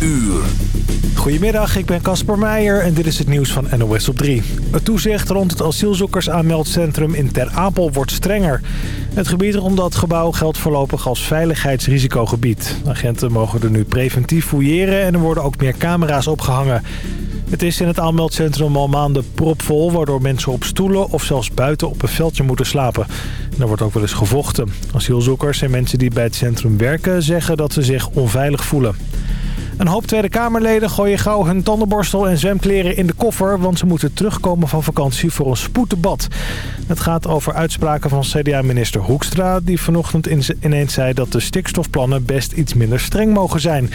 uur. Goedemiddag, ik ben Casper Meijer en dit is het nieuws van NOS op 3. Het toezicht rond het asielzoekersaanmeldcentrum in Ter Apel wordt strenger. Het gebied rond dat gebouw geldt voorlopig als veiligheidsrisicogebied. Agenten mogen er nu preventief fouilleren en er worden ook meer camera's opgehangen. Het is in het aanmeldcentrum al maanden propvol... waardoor mensen op stoelen of zelfs buiten op een veldje moeten slapen. En er wordt ook wel eens gevochten. Asielzoekers en mensen die bij het centrum werken... zeggen dat ze zich onveilig voelen. Een hoop Tweede Kamerleden gooien gauw hun tandenborstel en zwemkleren in de koffer... want ze moeten terugkomen van vakantie voor een spoeddebat. Het gaat over uitspraken van CDA-minister Hoekstra... die vanochtend ineens zei dat de stikstofplannen best iets minder streng mogen zijn.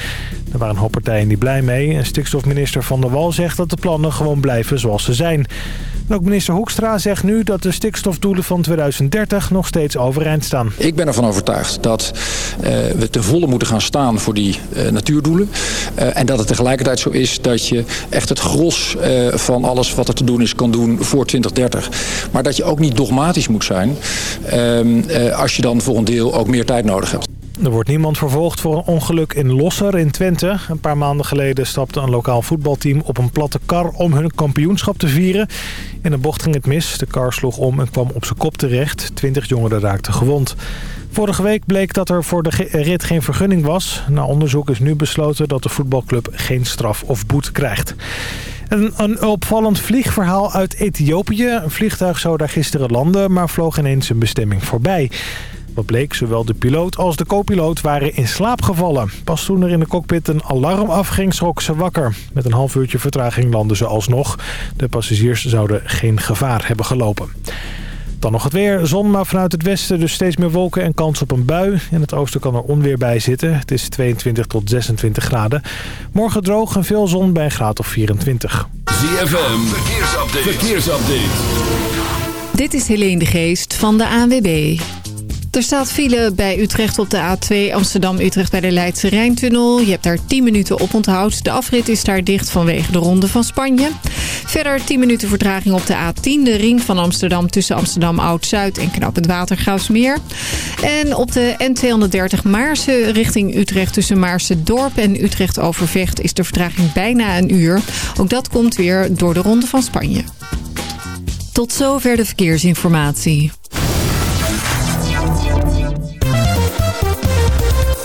Er waren een hoop partijen niet blij mee... en stikstofminister Van der Wal zegt dat de plannen gewoon blijven zoals ze zijn ook minister Hoekstra zegt nu dat de stikstofdoelen van 2030 nog steeds overeind staan. Ik ben ervan overtuigd dat uh, we te volle moeten gaan staan voor die uh, natuurdoelen. Uh, en dat het tegelijkertijd zo is dat je echt het gros van alles wat er te doen is kan doen voor 2030. Maar dat je ook niet dogmatisch moet zijn ehm, als je dan voor een deel ook meer tijd nodig hebt. Er wordt niemand vervolgd voor een ongeluk in Losser in Twente. Een paar maanden geleden stapte een lokaal voetbalteam op een platte kar om hun kampioenschap te vieren. In een bocht ging het mis. De kar sloeg om en kwam op zijn kop terecht. Twintig jongeren raakten gewond. Vorige week bleek dat er voor de rit geen vergunning was. Na onderzoek is nu besloten dat de voetbalclub geen straf of boete krijgt. Een, een opvallend vliegverhaal uit Ethiopië. Een vliegtuig zou daar gisteren landen, maar vloog ineens een bestemming voorbij. Wat bleek, zowel de piloot als de co-piloot waren in slaap gevallen. Pas toen er in de cockpit een alarm afging, schrok ze wakker. Met een half uurtje vertraging landden ze alsnog. De passagiers zouden geen gevaar hebben gelopen. Dan nog het weer. Zon, maar vanuit het westen dus steeds meer wolken en kans op een bui. In het oosten kan er onweer bij zitten. Het is 22 tot 26 graden. Morgen droog en veel zon bij een graad of 24. ZFM, verkeersupdate. verkeersupdate. Dit is Helene de Geest van de ANWB. Er staat file bij Utrecht op de A2 Amsterdam-Utrecht bij de Leidse Rijntunnel. Je hebt daar 10 minuten op onthoud. De afrit is daar dicht vanwege de ronde van Spanje. Verder 10 minuten vertraging op de A10, de ring van Amsterdam... tussen Amsterdam Oud-Zuid en Knap het Watergraafsmeer. En op de N230 Maarsen richting Utrecht tussen Maarsen Dorp en Utrecht Overvecht... is de vertraging bijna een uur. Ook dat komt weer door de ronde van Spanje. Tot zover de verkeersinformatie.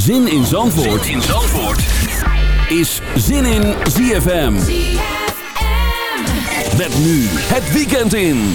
Zin in Zandvoort, zin in Zandvoort. is Zin in ZFM. Met nu het weekend in.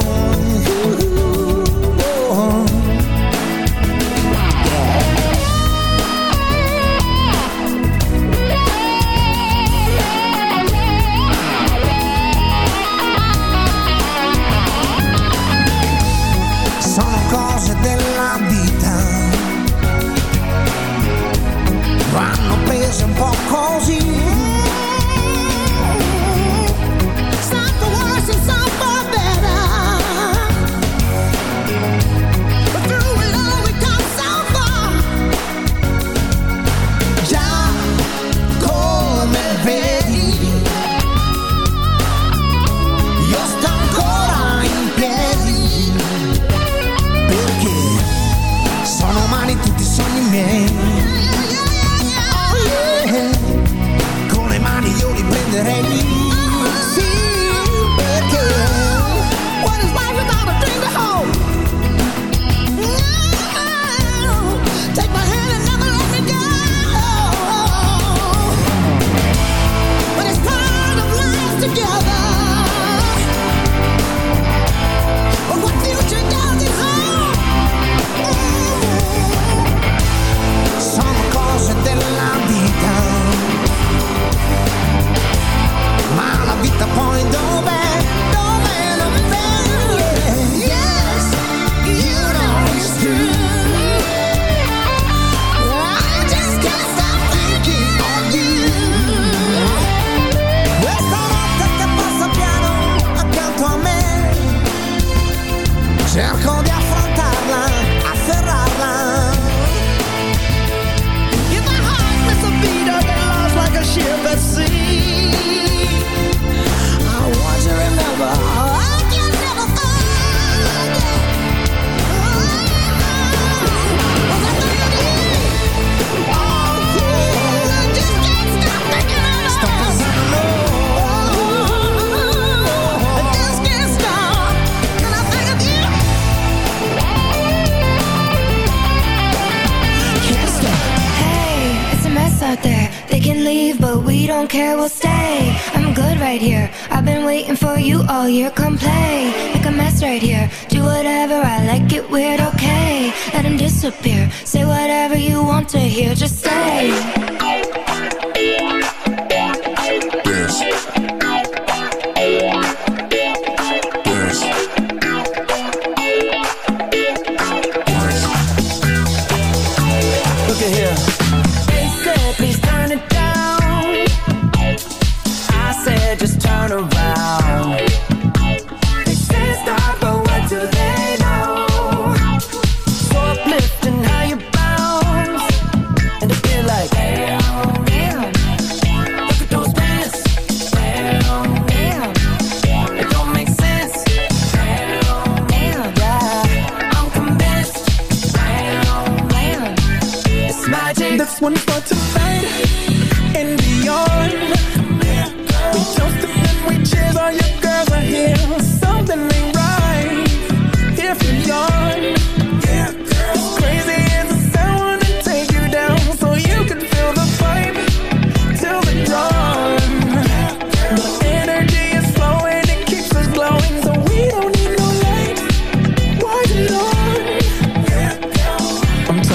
here, come play. Make a mess right here. Do whatever I like, it weird, okay. Let him disappear. Say whatever you want to hear, just say.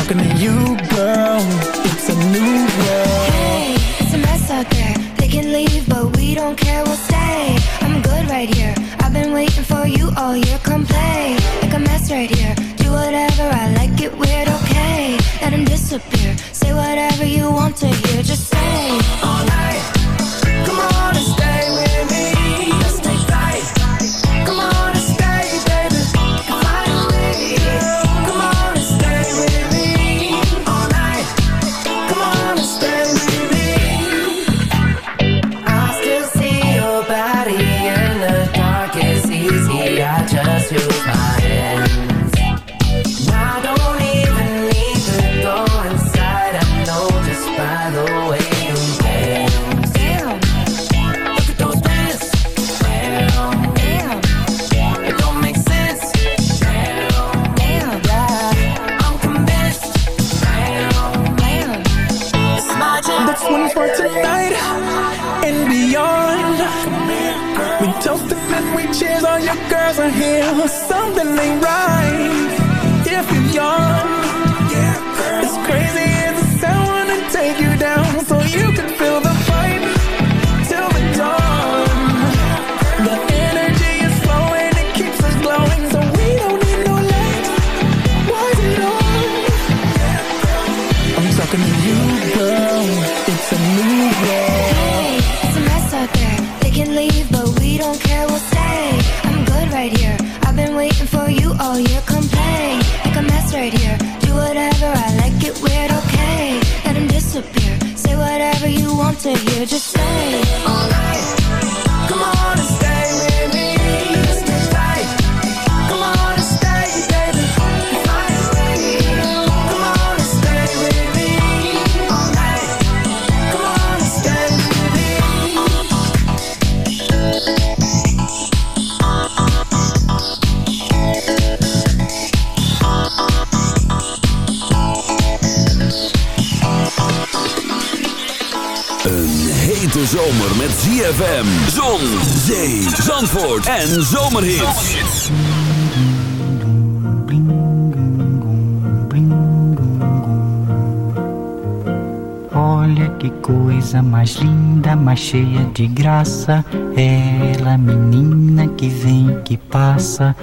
talking to you, girl. It's a new world. Hey, it's a mess out there. They can leave, but we don't care. We'll stay. I'm good right here. I've been waiting for you all year. Come play like a mess right here. Do whatever I like. It weird, okay? Let him disappear. Say whatever you want to hear. Just say all night. Come on and stay. ZFM, Zon, Zee, Zandvoort en Zomerhits. Olha que coisa mais linda, mais cheia de graça. Ela, menina que vem, que passa,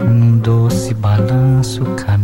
Um doce balanço caminhando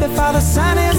the Father, Son, and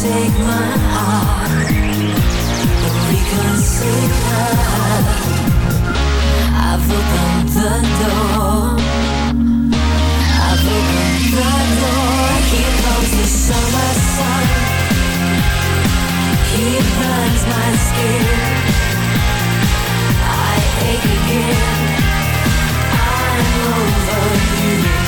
take my heart reconsider. I've opened the door. I've opened the door. Here comes the summer sun. He burns my skin. I ache again. I'm over you.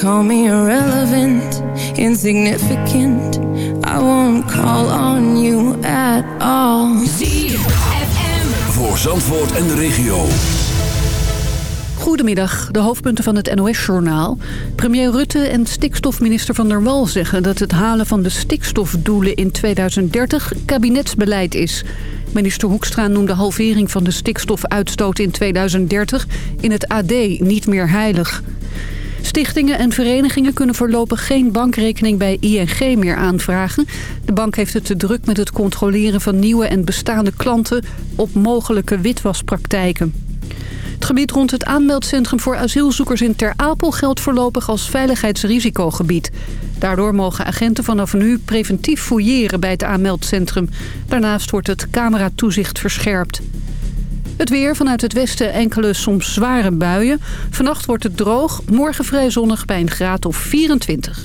Call me irrelevant, insignificant. I won't call on you at all. ZFM. Voor Zandvoort en de regio. Goedemiddag, de hoofdpunten van het NOS-journaal. Premier Rutte en stikstofminister Van der Wal zeggen... dat het halen van de stikstofdoelen in 2030 kabinetsbeleid is. Minister Hoekstra noemde halvering van de stikstofuitstoot in 2030... in het AD niet meer heilig. Stichtingen en verenigingen kunnen voorlopig geen bankrekening bij ING meer aanvragen. De bank heeft het te druk met het controleren van nieuwe en bestaande klanten op mogelijke witwaspraktijken. Het gebied rond het aanmeldcentrum voor asielzoekers in Ter Apel geldt voorlopig als veiligheidsrisicogebied. Daardoor mogen agenten vanaf nu preventief fouilleren bij het aanmeldcentrum. Daarnaast wordt het cameratoezicht verscherpt. Het weer vanuit het westen enkele soms zware buien. Vannacht wordt het droog, morgen vrij zonnig bij een graad of 24.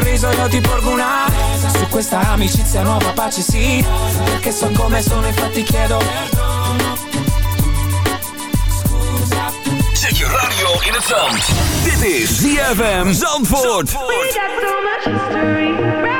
sorriso io ti porgo una. Su questa amicizia nuova pace sì Perché so come sono infatti chiedo Scusa Zet je radio in het sound This is ZFM Zandvoort, history.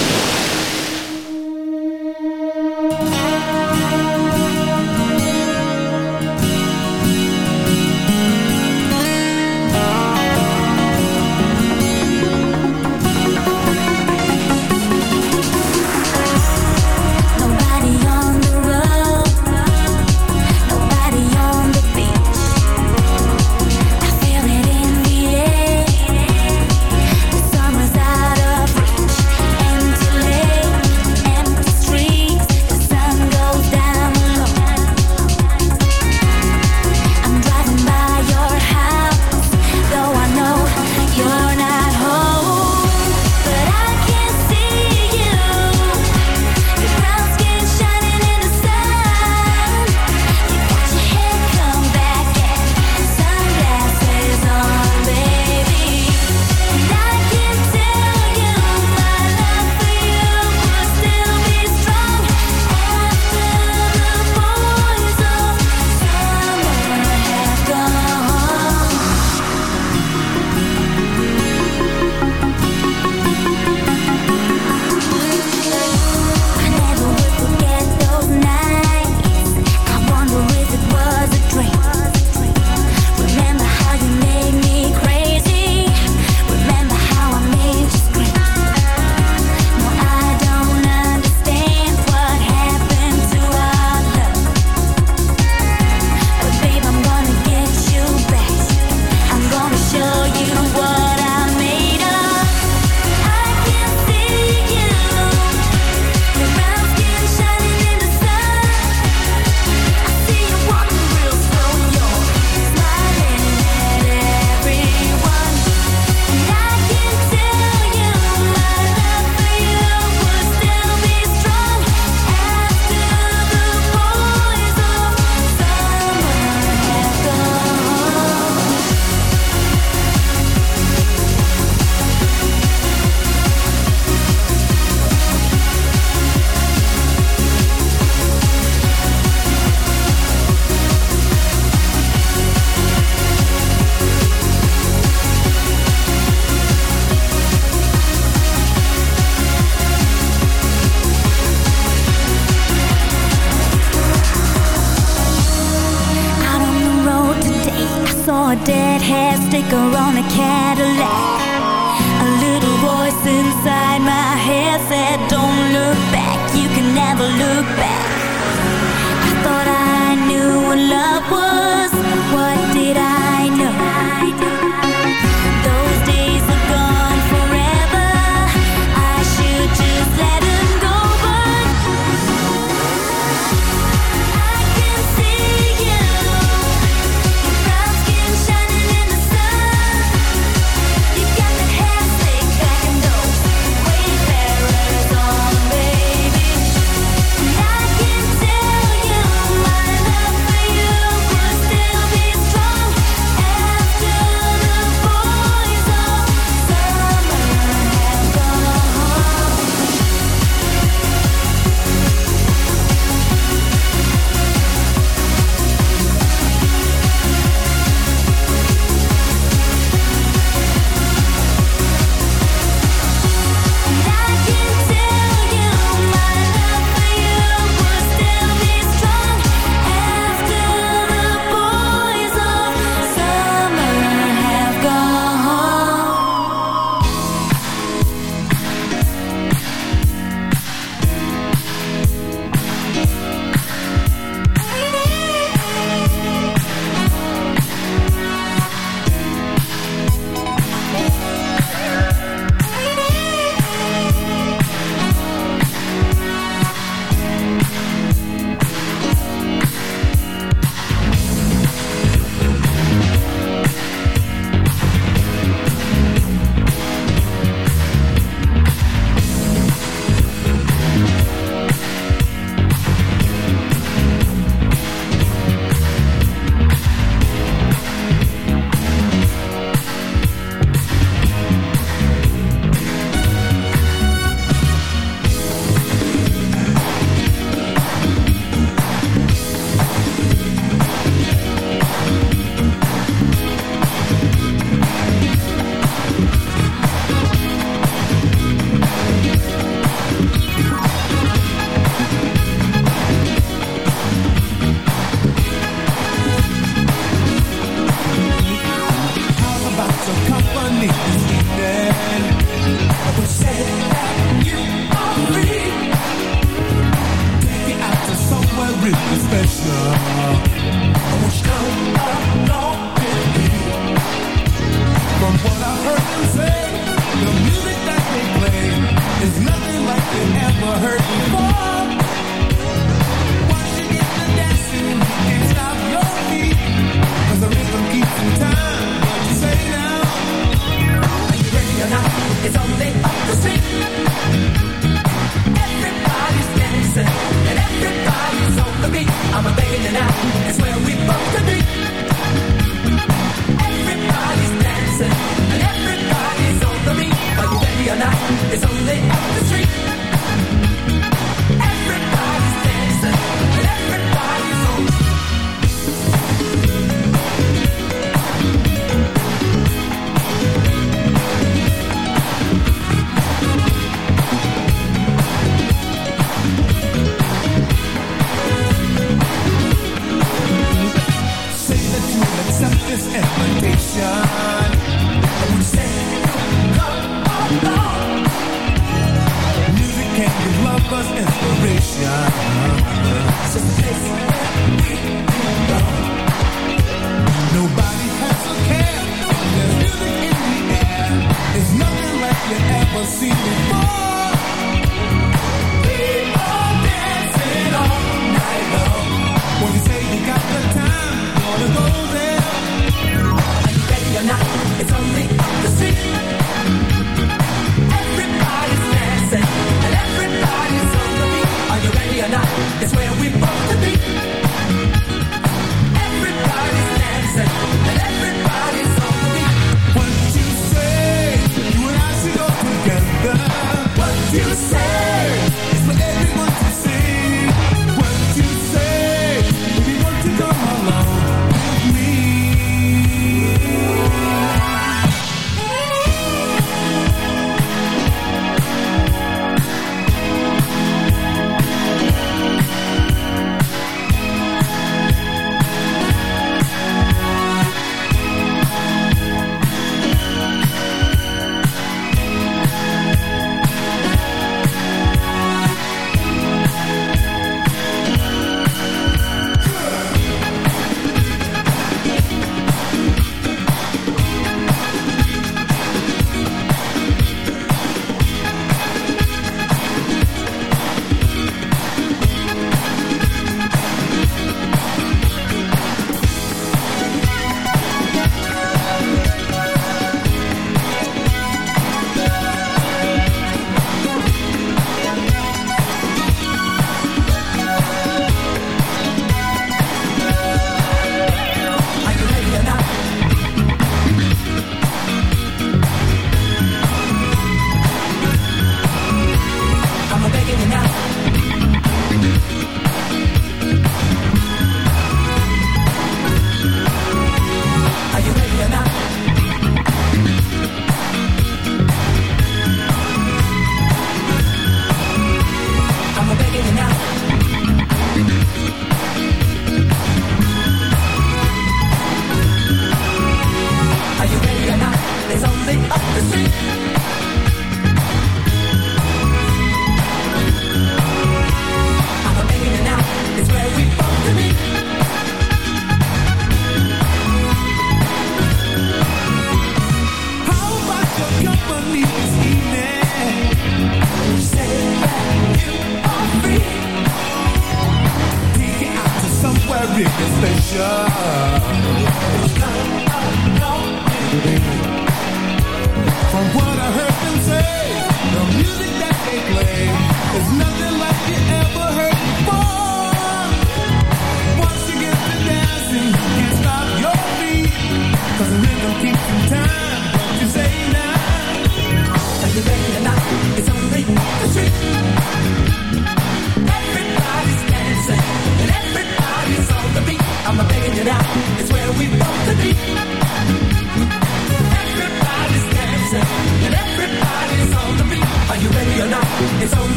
love. It's where we both be. Everybody's dancing and everybody's on the beat. are not, it's only up the street. us inspiration. Nobody has a care. There's music in the air. It's nothing like you ever seen before. It's where we both